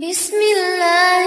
بسم الله